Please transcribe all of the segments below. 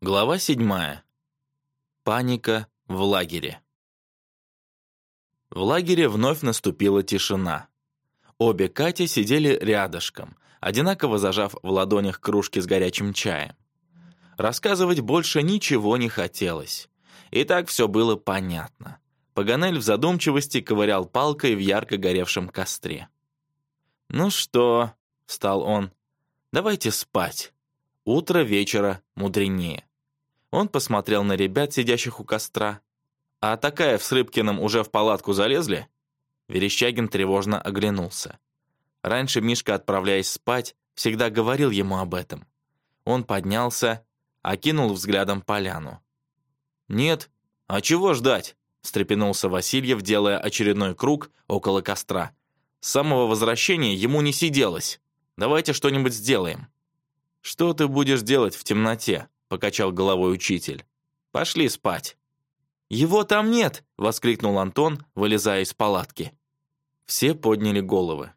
Глава 7. Паника в лагере. В лагере вновь наступила тишина. Обе Кати сидели рядышком, одинаково зажав в ладонях кружки с горячим чаем. Рассказывать больше ничего не хотелось. И так все было понятно. Паганель в задумчивости ковырял палкой в ярко горевшем костре. «Ну что?» — встал он. «Давайте спать. Утро вечера мудренее». Он посмотрел на ребят, сидящих у костра. «А такая с Рыбкиным уже в палатку залезли?» Верещагин тревожно оглянулся. Раньше Мишка, отправляясь спать, всегда говорил ему об этом. Он поднялся, окинул взглядом поляну. «Нет, а чего ждать?» — встрепенулся Васильев, делая очередной круг около костра. «С самого возвращения ему не сиделось. Давайте что-нибудь сделаем». «Что ты будешь делать в темноте?» — покачал головой учитель. «Пошли спать». «Его там нет!» — воскликнул Антон, вылезая из палатки. Все подняли головы.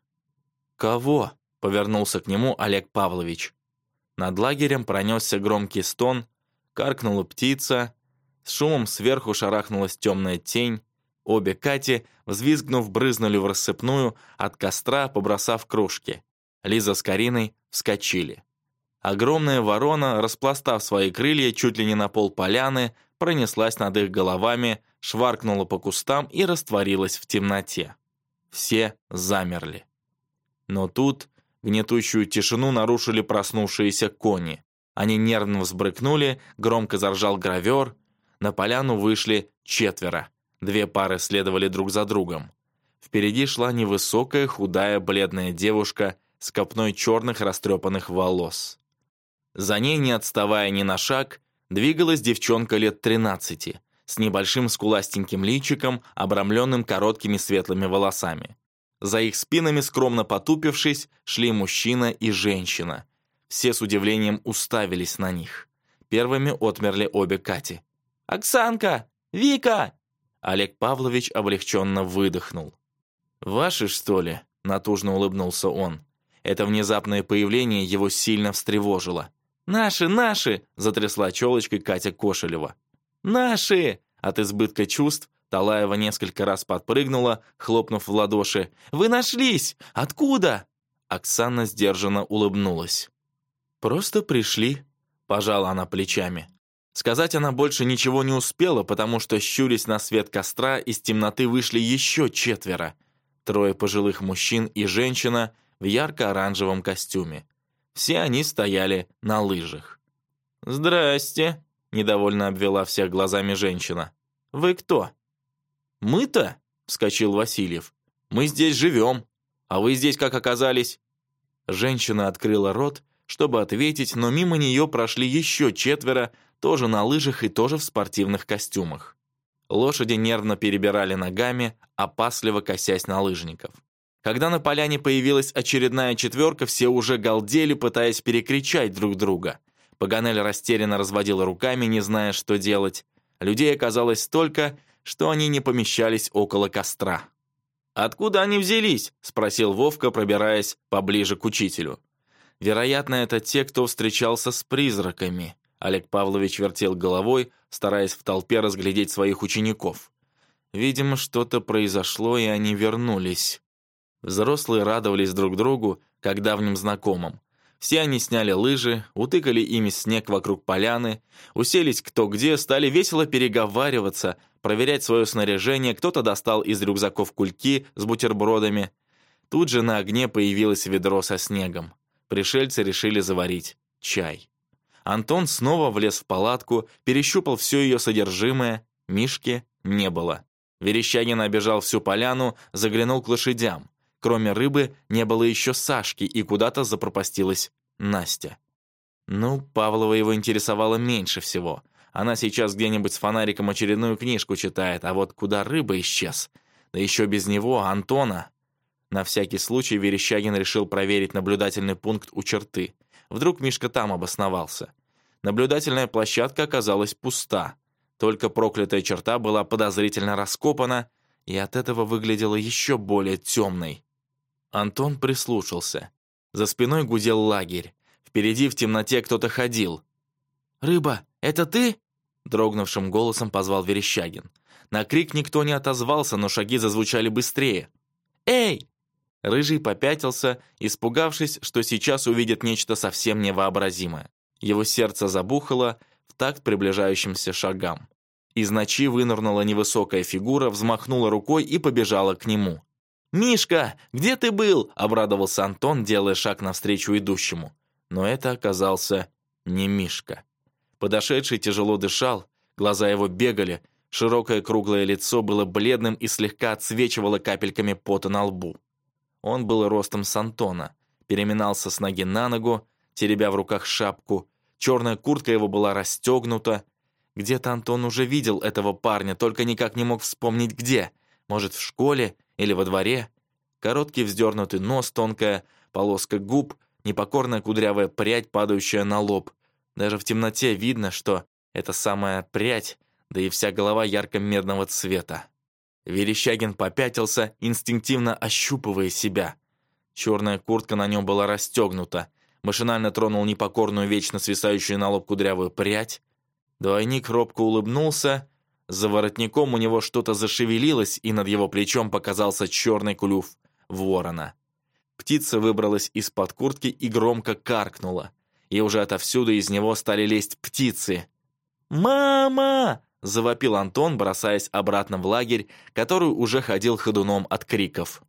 «Кого?» — повернулся к нему Олег Павлович. Над лагерем пронесся громкий стон, каркнула птица, с шумом сверху шарахнулась темная тень, обе Кати, взвизгнув, брызнули в рассыпную, от костра побросав кружки. Лиза с Кариной вскочили. Огромная ворона, распластав свои крылья чуть ли не на пол поляны, пронеслась над их головами, шваркнула по кустам и растворилась в темноте. Все замерли. Но тут гнетущую тишину нарушили проснувшиеся кони. Они нервно взбрыкнули, громко заржал гравер. На поляну вышли четверо. Две пары следовали друг за другом. Впереди шла невысокая, худая, бледная девушка с копной черных растрепанных волос. За ней, не отставая ни на шаг, двигалась девчонка лет 13, с небольшим скуластеньким личиком, обрамленным короткими светлыми волосами. За их спинами, скромно потупившись, шли мужчина и женщина. Все с удивлением уставились на них. Первыми отмерли обе Кати. «Оксанка! Вика!» Олег Павлович облегченно выдохнул. «Ваши, что ли?» — натужно улыбнулся он. Это внезапное появление его сильно встревожило. «Наши, наши!» — затрясла челочкой Катя Кошелева. «Наши!» — от избытка чувств Талаева несколько раз подпрыгнула, хлопнув в ладоши. «Вы нашлись! Откуда?» Оксана сдержанно улыбнулась. «Просто пришли», — пожала она плечами. Сказать она больше ничего не успела, потому что, щурясь на свет костра, из темноты вышли еще четверо. Трое пожилых мужчин и женщина в ярко-оранжевом костюме. Все они стояли на лыжах. «Здрасте», — недовольно обвела всех глазами женщина. «Вы кто?» «Мы-то?» — вскочил Васильев. «Мы здесь живем. А вы здесь как оказались?» Женщина открыла рот, чтобы ответить, но мимо нее прошли еще четверо, тоже на лыжах и тоже в спортивных костюмах. Лошади нервно перебирали ногами, опасливо косясь на лыжников. Когда на поляне появилась очередная четверка, все уже галдели, пытаясь перекричать друг друга. Паганель растерянно разводила руками, не зная, что делать. Людей оказалось столько, что они не помещались около костра. «Откуда они взялись?» — спросил Вовка, пробираясь поближе к учителю. «Вероятно, это те, кто встречался с призраками». Олег Павлович вертел головой, стараясь в толпе разглядеть своих учеников. «Видимо, что-то произошло, и они вернулись». Взрослые радовались друг другу, как давним знакомым. Все они сняли лыжи, утыкали ими снег вокруг поляны, уселись кто где, стали весело переговариваться, проверять свое снаряжение, кто-то достал из рюкзаков кульки с бутербродами. Тут же на огне появилось ведро со снегом. Пришельцы решили заварить чай. Антон снова влез в палатку, перещупал все ее содержимое. Мишки не было. Верещагин обежал всю поляну, заглянул к лошадям. Кроме рыбы, не было еще Сашки, и куда-то запропастилась Настя. Ну, Павлова его интересовало меньше всего. Она сейчас где-нибудь с фонариком очередную книжку читает, а вот куда рыба исчез? Да еще без него, Антона. На всякий случай Верещагин решил проверить наблюдательный пункт у черты. Вдруг Мишка там обосновался. Наблюдательная площадка оказалась пуста. Только проклятая черта была подозрительно раскопана, и от этого выглядела еще более темной. Антон прислушался. За спиной гудел лагерь. Впереди в темноте кто-то ходил. «Рыба, это ты?» Дрогнувшим голосом позвал Верещагин. На крик никто не отозвался, но шаги зазвучали быстрее. «Эй!» Рыжий попятился, испугавшись, что сейчас увидит нечто совсем невообразимое. Его сердце забухало в такт приближающимся шагам. Из ночи вынырнула невысокая фигура, взмахнула рукой и побежала к нему. «Мишка, где ты был?» – обрадовался Антон, делая шаг навстречу идущему. Но это оказался не Мишка. Подошедший тяжело дышал, глаза его бегали, широкое круглое лицо было бледным и слегка отсвечивало капельками пота на лбу. Он был ростом с Антона, переминался с ноги на ногу, теребя в руках шапку, черная куртка его была расстегнута. Где-то Антон уже видел этого парня, только никак не мог вспомнить где. Может, в школе или во дворе. Короткий вздернутый нос, тонкая полоска губ, непокорная кудрявая прядь, падающая на лоб. Даже в темноте видно, что это самая прядь, да и вся голова ярко-медного цвета. Верещагин попятился, инстинктивно ощупывая себя. Черная куртка на нем была расстегнута. Машинально тронул непокорную, вечно свисающую на лоб кудрявую прядь. Двойник робко улыбнулся за воротником у него что-то зашевелилось, и над его плечом показался черный клюв ворона. Птица выбралась из-под куртки и громко каркнула. И уже отовсюду из него стали лезть птицы. «Мама!» — завопил Антон, бросаясь обратно в лагерь, который уже ходил ходуном от криков.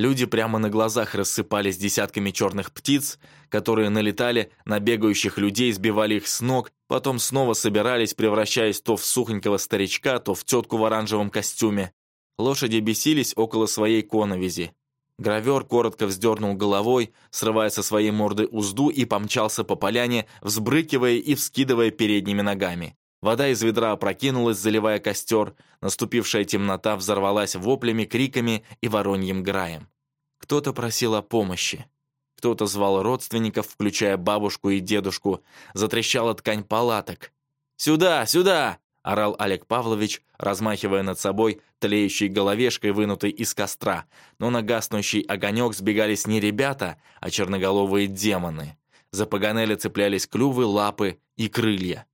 Люди прямо на глазах рассыпались десятками черных птиц, которые налетали на бегающих людей, сбивали их с ног, потом снова собирались, превращаясь то в сухонького старичка, то в тетку в оранжевом костюме. Лошади бесились около своей коновизи. Гравер коротко вздернул головой, срывая со своей морды узду и помчался по поляне, взбрыкивая и вскидывая передними ногами. Вода из ведра опрокинулась, заливая костер. Наступившая темнота взорвалась воплями, криками и вороньим граем. Кто-то просил о помощи. Кто-то звал родственников, включая бабушку и дедушку. Затрещала ткань палаток. «Сюда! Сюда!» — орал Олег Павлович, размахивая над собой тлеющей головешкой, вынутой из костра. Но на гаснущий огонек сбегались не ребята, а черноголовые демоны. За погонели цеплялись клювы, лапы и крылья.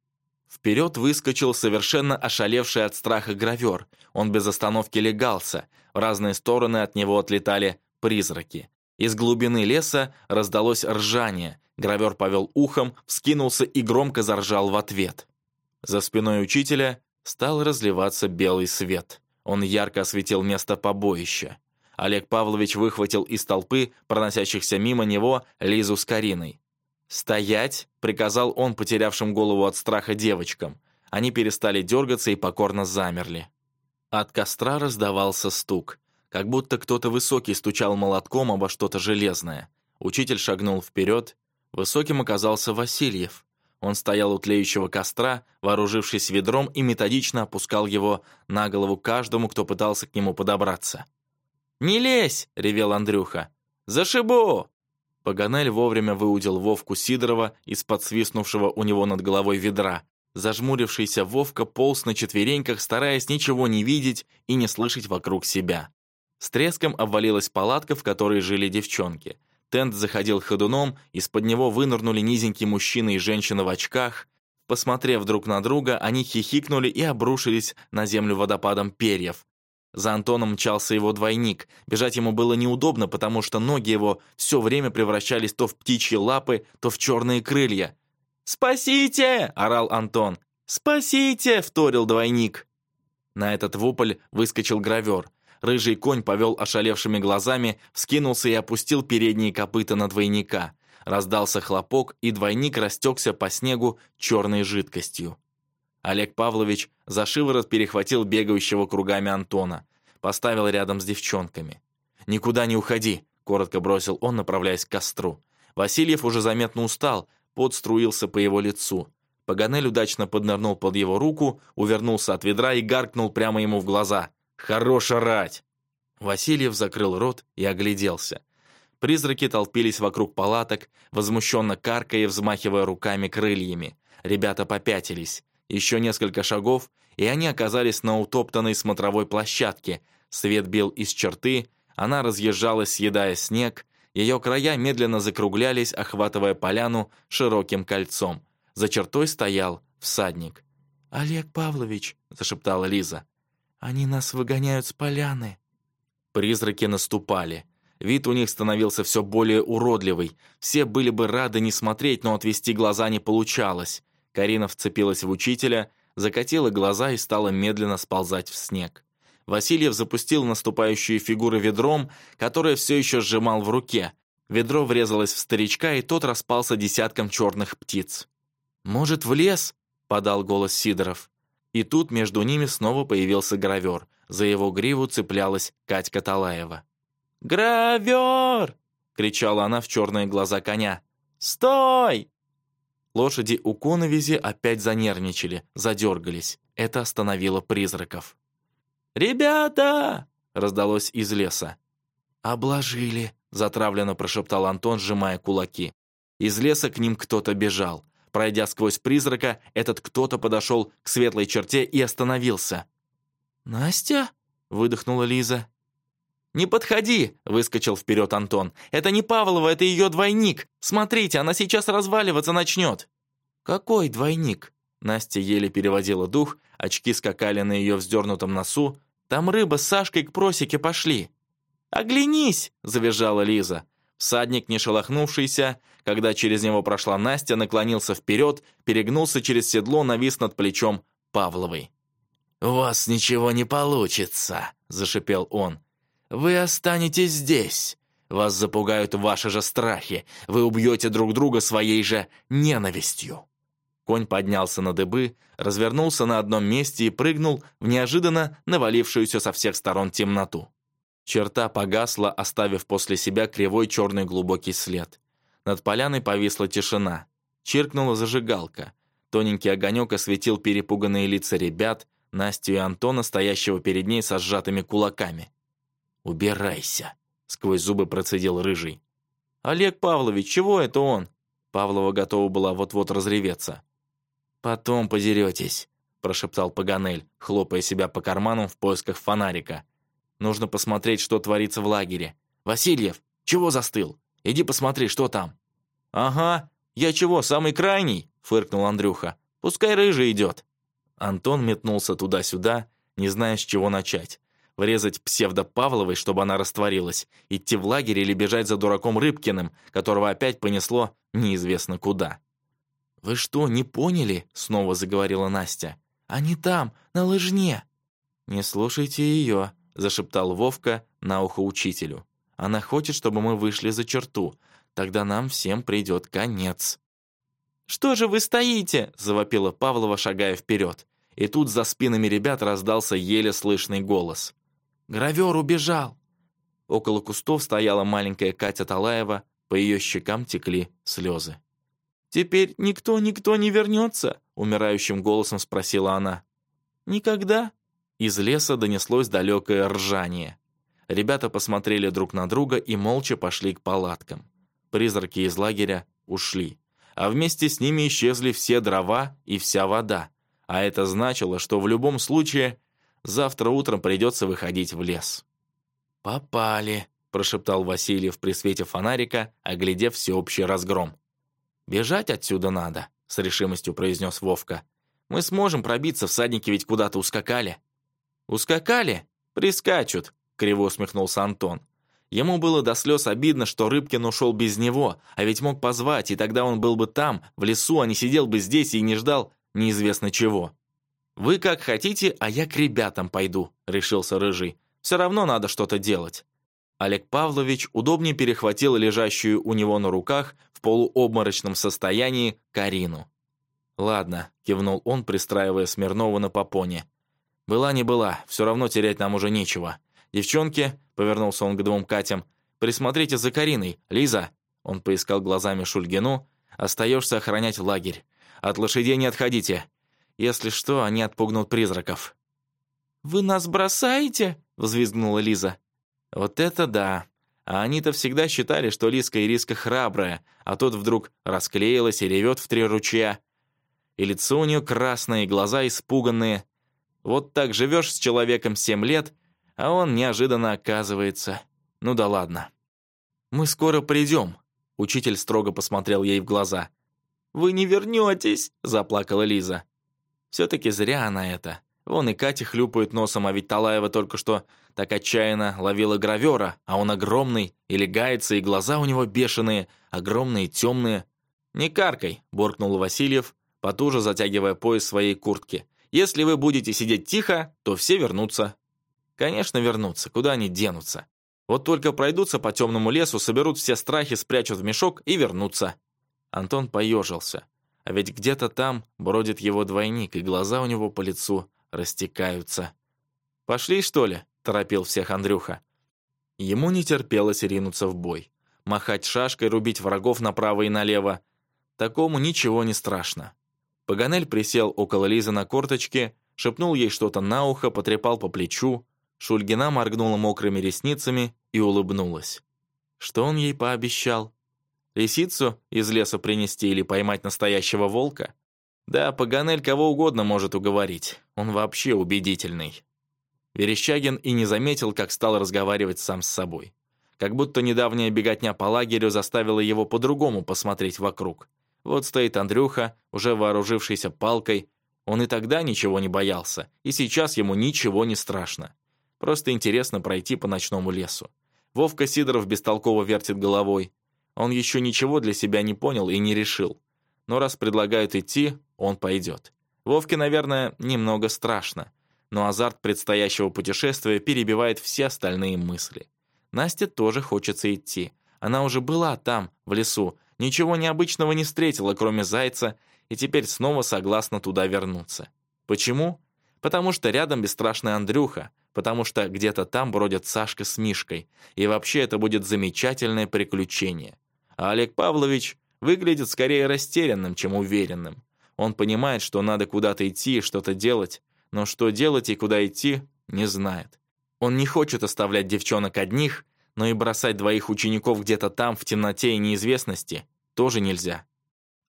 Вперед выскочил совершенно ошалевший от страха гравер. Он без остановки легался. В разные стороны от него отлетали призраки. Из глубины леса раздалось ржание. Гравер повел ухом, вскинулся и громко заржал в ответ. За спиной учителя стал разливаться белый свет. Он ярко осветил место побоища. Олег Павлович выхватил из толпы, проносящихся мимо него, Лизу с Кариной. «Стоять!» — приказал он потерявшим голову от страха девочкам. Они перестали дергаться и покорно замерли. От костра раздавался стук, как будто кто-то высокий стучал молотком обо что-то железное. Учитель шагнул вперед. Высоким оказался Васильев. Он стоял у тлеющего костра, вооружившись ведром, и методично опускал его на голову каждому, кто пытался к нему подобраться. «Не лезь!» — ревел Андрюха. «Зашибу!» Паганель вовремя выудил Вовку Сидорова из-под подсвистнувшего у него над головой ведра. Зажмурившийся Вовка полз на четвереньках, стараясь ничего не видеть и не слышать вокруг себя. С треском обвалилась палатка, в которой жили девчонки. Тент заходил ходуном, из-под него вынырнули низенький мужчина и женщина в очках. Посмотрев друг на друга, они хихикнули и обрушились на землю водопадом перьев. За Антоном мчался его двойник. Бежать ему было неудобно, потому что ноги его все время превращались то в птичьи лапы, то в черные крылья. «Спасите!» — орал Антон. «Спасите!» — вторил двойник. На этот вопль выскочил гравер. Рыжий конь повел ошалевшими глазами, вскинулся и опустил передние копыта на двойника. Раздался хлопок, и двойник растекся по снегу черной жидкостью. Олег Павлович за шиворот перехватил бегающего кругами Антона, поставил рядом с девчонками. «Никуда не уходи», — коротко бросил он, направляясь к костру. Васильев уже заметно устал, пот струился по его лицу. Паганель удачно поднырнул под его руку, увернулся от ведра и гаркнул прямо ему в глаза. «Хорош орать!» Васильев закрыл рот и огляделся. Призраки толпились вокруг палаток, возмущенно каркая и взмахивая руками-крыльями. Ребята попятились. Еще несколько шагов, и они оказались на утоптанной смотровой площадке. Свет бил из черты, она разъезжалась, съедая снег, ее края медленно закруглялись, охватывая поляну широким кольцом. За чертой стоял всадник. «Олег Павлович», — зашептала Лиза, — «они нас выгоняют с поляны». Призраки наступали. Вид у них становился все более уродливый. Все были бы рады не смотреть, но отвести глаза не получалось. Карина вцепилась в учителя, закатила глаза и стала медленно сползать в снег. Васильев запустил наступающие фигуры ведром, которое все еще сжимал в руке. Ведро врезалось в старичка, и тот распался десятком черных птиц. «Может, в лес?» — подал голос Сидоров. И тут между ними снова появился гравер. За его гриву цеплялась Катька Талаева. «Гравер!» — кричала она в черные глаза коня. «Стой!» Лошади у коновизи опять занервничали, задергались. Это остановило призраков. «Ребята!» — раздалось из леса. «Обложили», — затравленно прошептал Антон, сжимая кулаки. Из леса к ним кто-то бежал. Пройдя сквозь призрака, этот кто-то подошел к светлой черте и остановился. «Настя?» — выдохнула Лиза. «Не подходи!» — выскочил вперед Антон. «Это не Павлова, это ее двойник! Смотрите, она сейчас разваливаться начнет!» «Какой двойник?» Настя еле переводила дух, очки скакали на ее вздернутом носу. «Там рыба с Сашкой к просеке пошли!» «Оглянись!» — завизжала Лиза. Всадник, не шелохнувшийся, когда через него прошла Настя, наклонился вперед, перегнулся через седло, навис над плечом Павловой. «У вас ничего не получится!» — зашипел он. Вы останетесь здесь. Вас запугают ваши же страхи. Вы убьете друг друга своей же ненавистью». Конь поднялся на дыбы, развернулся на одном месте и прыгнул в неожиданно навалившуюся со всех сторон темноту. Черта погасла, оставив после себя кривой черный глубокий след. Над поляной повисла тишина. Чиркнула зажигалка. Тоненький огонек осветил перепуганные лица ребят, Настю и Антона, стоящего перед ней со сжатыми кулаками. «Убирайся!» — сквозь зубы процедил Рыжий. «Олег Павлович, чего это он?» Павлова готова была вот-вот разреветься. «Потом подеретесь», — прошептал Паганель, хлопая себя по карману в поисках фонарика. «Нужно посмотреть, что творится в лагере. Васильев, чего застыл? Иди посмотри, что там». «Ага, я чего, самый крайний?» — фыркнул Андрюха. «Пускай рыжий идет». Антон метнулся туда-сюда, не зная, с чего начать врезать псевдо-Павловой, чтобы она растворилась, идти в лагерь или бежать за дураком Рыбкиным, которого опять понесло неизвестно куда. «Вы что, не поняли?» — снова заговорила Настя. «Они там, на лыжне!» «Не слушайте ее», — зашептал Вовка на ухо учителю. «Она хочет, чтобы мы вышли за черту. Тогда нам всем придет конец». «Что же вы стоите?» — завопила Павлова, шагая вперед. И тут за спинами ребят раздался еле слышный голос. Гравер убежал!» Около кустов стояла маленькая Катя Талаева, по ее щекам текли слезы. «Теперь никто, никто не вернется?» — умирающим голосом спросила она. «Никогда?» Из леса донеслось далекое ржание. Ребята посмотрели друг на друга и молча пошли к палаткам. Призраки из лагеря ушли. А вместе с ними исчезли все дрова и вся вода. А это значило, что в любом случае Завтра утром придется выходить в лес». «Попали», — прошептал Васильев при свете фонарика, оглядев всеобщий разгром. «Бежать отсюда надо», — с решимостью произнес Вовка. «Мы сможем пробиться, всадники ведь куда-то ускакали». «Ускакали? Прискачут», — криво усмехнулся Антон. Ему было до слез обидно, что Рыбкин ушел без него, а ведь мог позвать, и тогда он был бы там, в лесу, а не сидел бы здесь и не ждал неизвестно чего. «Вы как хотите, а я к ребятам пойду», — решился Рыжий. «Все равно надо что-то делать». Олег Павлович удобнее перехватил лежащую у него на руках в полуобморочном состоянии Карину. «Ладно», — кивнул он, пристраивая Смирнова на попоне. «Была не была, все равно терять нам уже нечего. Девчонки», — повернулся он к двум Катям, — «присмотрите за Кариной, Лиза». Он поискал глазами Шульгину. «Остаешься охранять лагерь. От лошадей не отходите. Если что, они отпугнут призраков». «Вы нас бросаете?» — взвизгнула Лиза. «Вот это да! А они-то всегда считали, что Лиска и Риска храбрая, а тут вдруг расклеилась и ревет в три ручья. И лицо у нее красное, и глаза испуганные. Вот так живешь с человеком семь лет, а он неожиданно оказывается. Ну да ладно. «Мы скоро придем», — учитель строго посмотрел ей в глаза. «Вы не вернетесь», — заплакала Лиза. Все-таки зря она это. Вон и Катя хлюпает носом, а ведь Талаева только что так отчаянно ловила гравера, а он огромный, и легается, и глаза у него бешеные, огромные, темные. «Не каркай», — буркнул Васильев, потуже затягивая пояс своей куртки. «Если вы будете сидеть тихо, то все вернутся». «Конечно, вернутся. Куда они денутся? Вот только пройдутся по темному лесу, соберут все страхи, спрячут в мешок и вернутся». Антон поежился. А ведь где-то там бродит его двойник, и глаза у него по лицу растекаются. «Пошли, что ли?» — торопил всех Андрюха. Ему не терпелось ринуться в бой. Махать шашкой, рубить врагов направо и налево. Такому ничего не страшно. Паганель присел около Лизы на корточке, шепнул ей что-то на ухо, потрепал по плечу. Шульгина моргнула мокрыми ресницами и улыбнулась. Что он ей пообещал? Лисицу из леса принести или поймать настоящего волка? Да, Паганель кого угодно может уговорить. Он вообще убедительный. Верещагин и не заметил, как стал разговаривать сам с собой. Как будто недавняя беготня по лагерю заставила его по-другому посмотреть вокруг. Вот стоит Андрюха, уже вооружившийся палкой. Он и тогда ничего не боялся, и сейчас ему ничего не страшно. Просто интересно пройти по ночному лесу. Вовка Сидоров бестолково вертит головой. Он еще ничего для себя не понял и не решил. Но раз предлагают идти, он пойдет. Вовке, наверное, немного страшно. Но азарт предстоящего путешествия перебивает все остальные мысли. Насте тоже хочется идти. Она уже была там, в лесу, ничего необычного не встретила, кроме зайца, и теперь снова согласна туда вернуться. Почему? Потому что рядом бесстрашный Андрюха, потому что где-то там бродят Сашка с Мишкой, и вообще это будет замечательное приключение а Олег Павлович выглядит скорее растерянным, чем уверенным. Он понимает, что надо куда-то идти и что-то делать, но что делать и куда идти, не знает. Он не хочет оставлять девчонок одних, но и бросать двоих учеников где-то там, в темноте и неизвестности, тоже нельзя.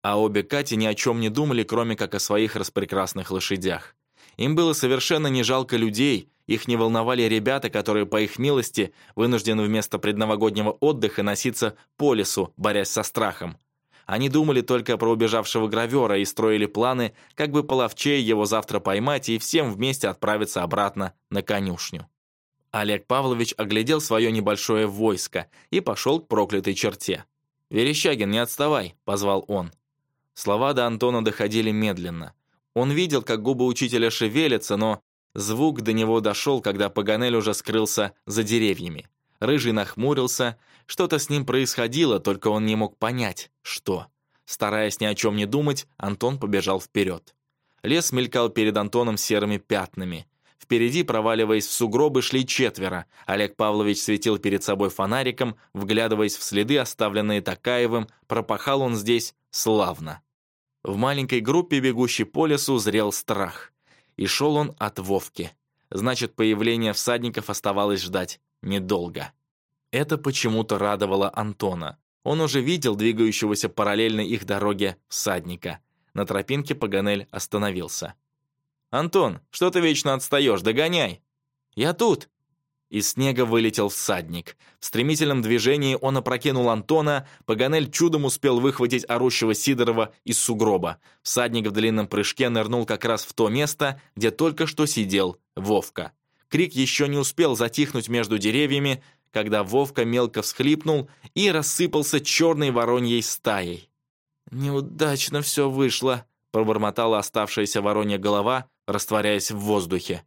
А обе Кати ни о чем не думали, кроме как о своих распрекрасных лошадях. Им было совершенно не жалко людей, их не волновали ребята, которые, по их милости, вынуждены вместо предновогоднего отдыха носиться по лесу, борясь со страхом. Они думали только про убежавшего гравера и строили планы, как бы половчее его завтра поймать и всем вместе отправиться обратно на конюшню. Олег Павлович оглядел свое небольшое войско и пошел к проклятой черте. «Верещагин, не отставай!» — позвал он. Слова до Антона доходили медленно. Он видел, как губы учителя шевелятся, но звук до него дошел, когда Паганель уже скрылся за деревьями. Рыжий нахмурился, что-то с ним происходило, только он не мог понять, что. Стараясь ни о чем не думать, Антон побежал вперед. Лес мелькал перед Антоном серыми пятнами. Впереди, проваливаясь в сугробы, шли четверо. Олег Павлович светил перед собой фонариком, вглядываясь в следы, оставленные Такаевым, пропахал он здесь славно. В маленькой группе, бегущей по лесу, зрел страх. И шел он от Вовки. Значит, появление всадников оставалось ждать недолго. Это почему-то радовало Антона. Он уже видел двигающегося параллельно их дороге всадника. На тропинке Паганель остановился. «Антон, что ты вечно отстаешь? Догоняй!» «Я тут!» Из снега вылетел всадник. В стремительном движении он опрокинул Антона, Паганель чудом успел выхватить орущего Сидорова из сугроба. Всадник в длинном прыжке нырнул как раз в то место, где только что сидел Вовка. Крик еще не успел затихнуть между деревьями, когда Вовка мелко всхлипнул и рассыпался черной вороньей стаей. «Неудачно все вышло», — пробормотала оставшаяся воронья голова, растворяясь в воздухе.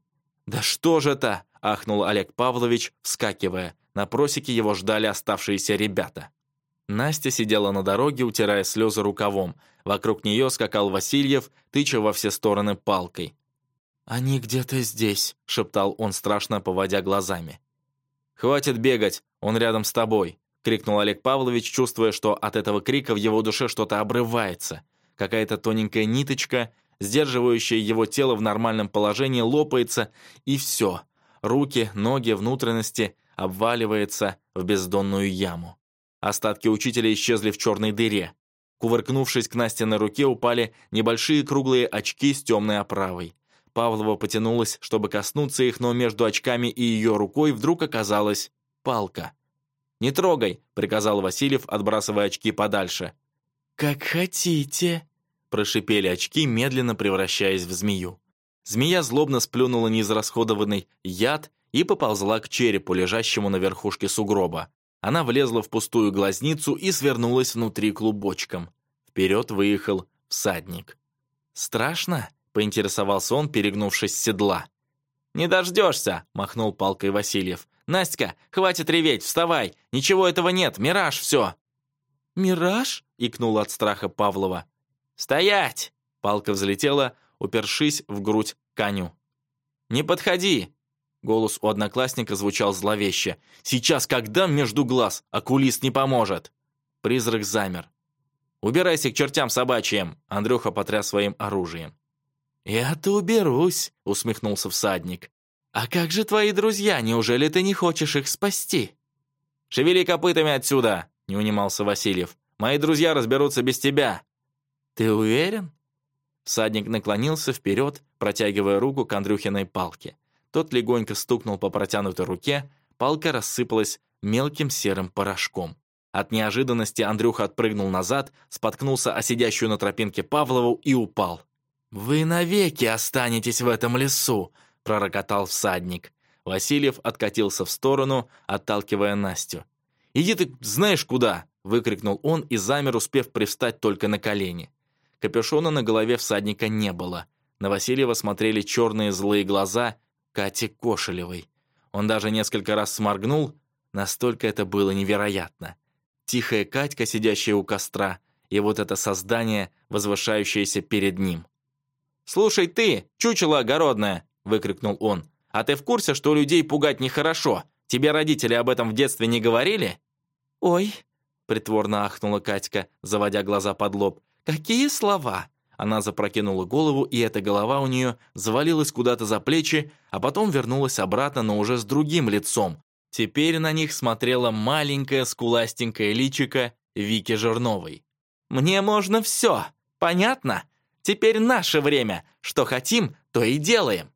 «Да что же это?» — ахнул Олег Павлович, вскакивая. На просеке его ждали оставшиеся ребята. Настя сидела на дороге, утирая слезы рукавом. Вокруг нее скакал Васильев, тыча во все стороны палкой. «Они где-то здесь», — шептал он, страшно поводя глазами. «Хватит бегать, он рядом с тобой», — крикнул Олег Павлович, чувствуя, что от этого крика в его душе что-то обрывается. Какая-то тоненькая ниточка, сдерживающая его тело в нормальном положении, лопается, и все руки, ноги, внутренности, обваливается в бездонную яму. Остатки учителя исчезли в черной дыре. Кувыркнувшись к Насте на руке, упали небольшие круглые очки с темной оправой. Павлова потянулась, чтобы коснуться их, но между очками и ее рукой вдруг оказалась палка. «Не трогай», — приказал Васильев, отбрасывая очки подальше. «Как хотите», — прошипели очки, медленно превращаясь в змею. Змея злобно сплюнула неизрасходованный яд и поползла к черепу, лежащему на верхушке сугроба. Она влезла в пустую глазницу и свернулась внутри клубочком. Вперед выехал всадник. «Страшно?» — поинтересовался он, перегнувшись с седла. «Не дождешься!» — махнул палкой Васильев. «Настя, хватит реветь, вставай! Ничего этого нет, мираж все!» «Мираж?» — икнула от страха Павлова. «Стоять!» — палка взлетела, упершись в грудь коню. «Не подходи!» Голос у одноклассника звучал зловеще. «Сейчас когда между глаз, окулист не поможет!» Призрак замер. «Убирайся к чертям собачьим!» Андрюха потряс своим оружием. «Я-то уберусь!» — усмехнулся всадник. «А как же твои друзья? Неужели ты не хочешь их спасти?» «Шевели копытами отсюда!» — не унимался Васильев. «Мои друзья разберутся без тебя!» «Ты уверен?» Всадник наклонился вперед, протягивая руку к Андрюхиной палке. Тот легонько стукнул по протянутой руке, палка рассыпалась мелким серым порошком. От неожиданности Андрюха отпрыгнул назад, споткнулся о сидящую на тропинке Павлову и упал. «Вы навеки останетесь в этом лесу!» — пророкотал всадник. Васильев откатился в сторону, отталкивая Настю. «Иди ты знаешь куда!» — выкрикнул он и замер, успев привстать только на колени. Капюшона на голове всадника не было. На Васильева смотрели черные злые глаза Кати Кошелевой. Он даже несколько раз сморгнул, настолько это было невероятно. Тихая Катька, сидящая у костра, и вот это создание, возвышающееся перед ним. «Слушай ты, чучело огородное!» — выкрикнул он. «А ты в курсе, что людей пугать нехорошо? Тебе родители об этом в детстве не говорили?» «Ой!» — притворно ахнула Катька, заводя глаза под лоб. «Какие слова?» Она запрокинула голову, и эта голова у нее завалилась куда-то за плечи, а потом вернулась обратно, но уже с другим лицом. Теперь на них смотрела маленькая скуластенькая личика Вики Жирновой. «Мне можно все, понятно? Теперь наше время. Что хотим, то и делаем».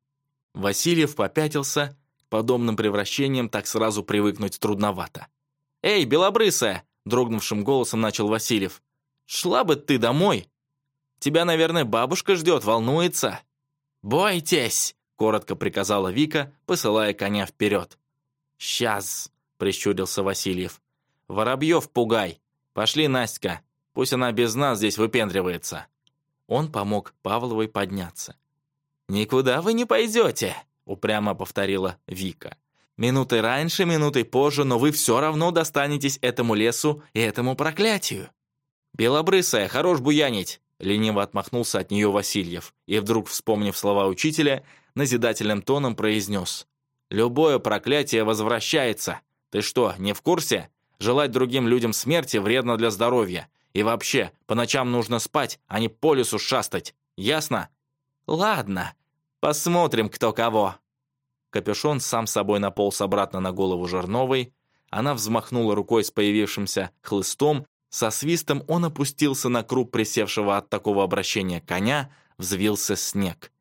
Васильев попятился. Подобным превращением так сразу привыкнуть трудновато. «Эй, белобрысая!» — дрогнувшим голосом начал Васильев. Шла бы ты домой. Тебя, наверное, бабушка ждет, волнуется». «Бойтесь!» — коротко приказала Вика, посылая коня вперед. «Сейчас!» — прищурился Васильев. «Воробьев пугай! Пошли, Настя! Пусть она без нас здесь выпендривается!» Он помог Павловой подняться. «Никуда вы не пойдете!» — упрямо повторила Вика. «Минуты раньше, минуты позже, но вы все равно достанетесь этому лесу и этому проклятию!» «Белобрысая, хорош буянить!» — лениво отмахнулся от нее Васильев и, вдруг вспомнив слова учителя, назидательным тоном произнес. «Любое проклятие возвращается. Ты что, не в курсе? Желать другим людям смерти вредно для здоровья. И вообще, по ночам нужно спать, а не по лесу шастать. Ясно?» «Ладно, посмотрим, кто кого». Капюшон сам собой наполз обратно на голову Жерновой. Она взмахнула рукой с появившимся хлыстом, со свистом он опустился на круп присевшего от такого обращения коня, взвился снег.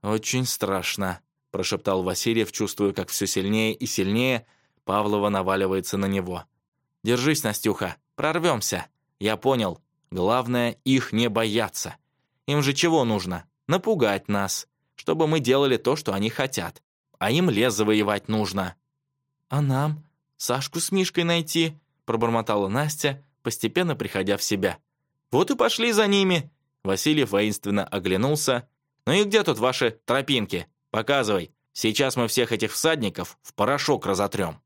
«Очень страшно», — прошептал Васильев, чувствуя, как все сильнее и сильнее Павлова наваливается на него. «Держись, Настюха, прорвемся. Я понял. Главное, их не бояться. Им же чего нужно? Напугать нас, чтобы мы делали то, что они хотят. А им лес завоевать нужно». «А нам? Сашку с Мишкой найти?» — пробормотала Настя, постепенно приходя в себя. «Вот и пошли за ними!» Васильев воинственно оглянулся. «Ну и где тут ваши тропинки? Показывай! Сейчас мы всех этих всадников в порошок разотрем!»